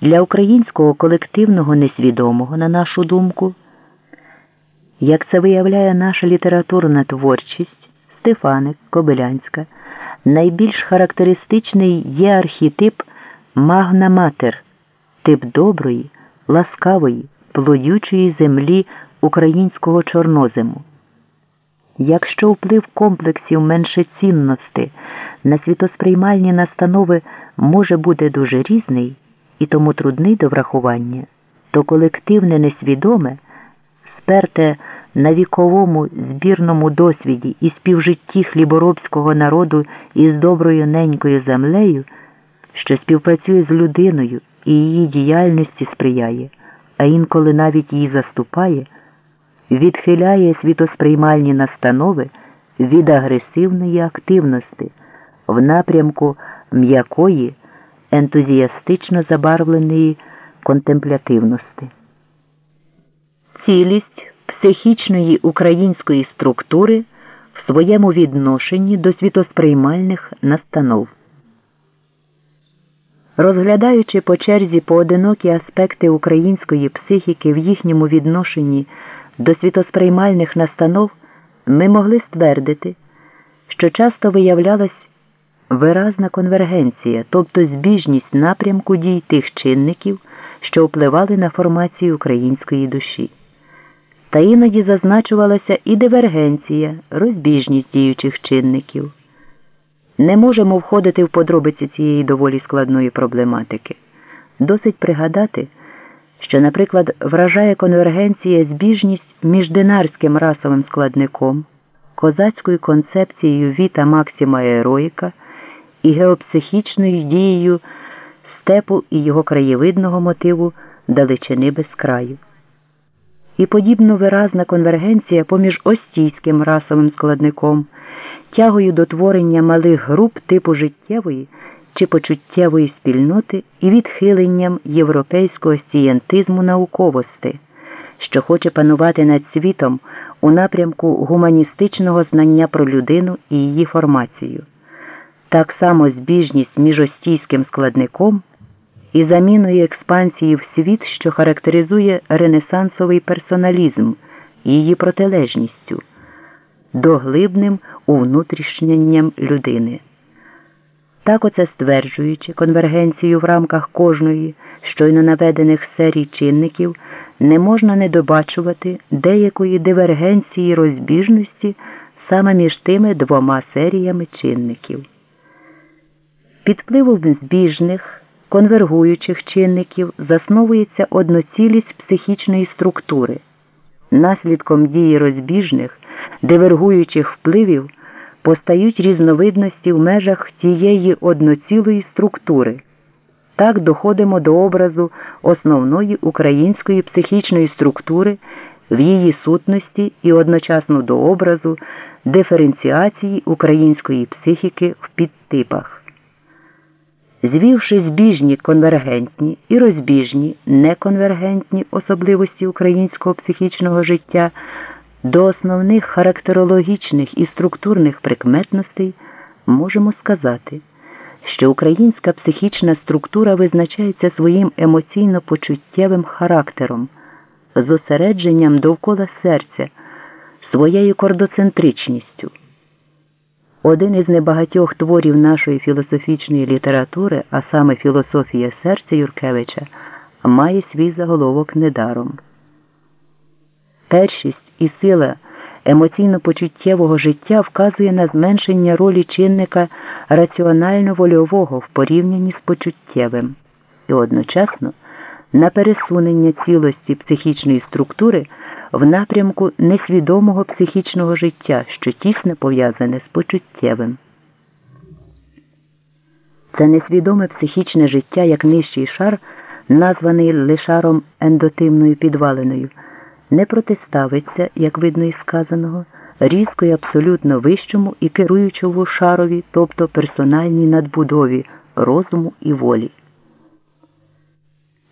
Для українського колективного несвідомого, на нашу думку, як це виявляє наша літературна творчість, Стефаник, Кобилянська, найбільш характеристичний є архетип магна матер, тип доброї, ласкавої, плодючої землі українського чорнозиму. Якщо вплив комплексів меншецінності на світосприймальні настанови може бути дуже різний і тому трудний до врахування, то колективне несвідоме, сперте на віковому збірному досвіді і співжитті хліборобського народу із доброю ненькою землею, що співпрацює з людиною і її діяльності сприяє, а інколи навіть її заступає, відхиляє світосприймальні настанови від агресивної активності в напрямку м'якої, ентузіастично забарвленої контемплятивності. Цілість психічної української структури в своєму відношенні до світосприймальних настанов. Розглядаючи по черзі поодинокі аспекти української психіки в їхньому відношенні до світосприймальних настанов, ми могли ствердити, що часто виявлялась виразна конвергенція, тобто збіжність напрямку дій тих чинників, що впливали на формацію української душі. Та іноді зазначувалася і дивергенція, розбіжність діючих чинників. Не можемо входити в подробиці цієї доволі складної проблематики. Досить пригадати, що, наприклад, вражає конвергенція збіжність між динарським расовим складником, козацькою концепцією Віта Максима Ероїка і геопсихічною дією степу і його краєвидного мотиву далечини без краю. І подібно виразна конвергенція поміж остійським расовим складником, тягою до творення малих груп типу життєвої чи почуттєвої спільноти і відхиленням європейського стієнтизму науковості, що хоче панувати над світом у напрямку гуманістичного знання про людину і її формацію. Так само збіжність між остійським складником і заміною експансії в світ, що характеризує ренесансовий персоналізм її протилежністю, доглибним увнутрішненням людини. Так оце стверджуючи конвергенцію в рамках кожної щойно наведених серій чинників, не можна не добачувати деякої дивергенції розбіжності саме між тими двома серіями чинників. Під впливом збіжних, конвергуючих чинників засновується одноцілість психічної структури. Наслідком дії розбіжних, дивергуючих впливів постають різновидності в межах тієї одноцілої структури. Так доходимо до образу основної української психічної структури в її сутності і одночасно до образу диференціації української психіки в підтипах. Звівши збіжні конвергентні і розбіжні неконвергентні особливості українського психічного життя до основних характерологічних і структурних прикметностей, можемо сказати, що українська психічна структура визначається своїм емоційно-почуттєвим характером, зосередженням довкола серця, своєю кордоцентричністю. Один із небагатьох творів нашої філософічної літератури, а саме філософія серця Юркевича, має свій заголовок недаром. Першість і сила емоційно-почуттєвого життя вказує на зменшення ролі чинника раціонально-вольового в порівнянні з почуттєвим і одночасно на пересунення цілості психічної структури в напрямку несвідомого психічного життя, що тісно пов'язане з почуттєвим. Це несвідоме психічне життя як нижчий шар, названий лишаром ендотимною підваленою, не протиставиться, як видно із сказаного, різко і абсолютно вищому і керуючому шарові, тобто персональній надбудові розуму і волі.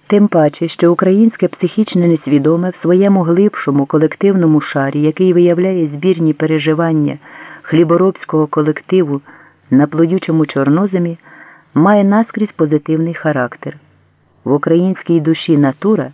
Тим паче, що українське психічне несвідоме в своєму глибшому колективному шарі, який виявляє збірні переживання хліборобського колективу на плодючому чорноземі, має наскрізь позитивний характер. в українській душі натура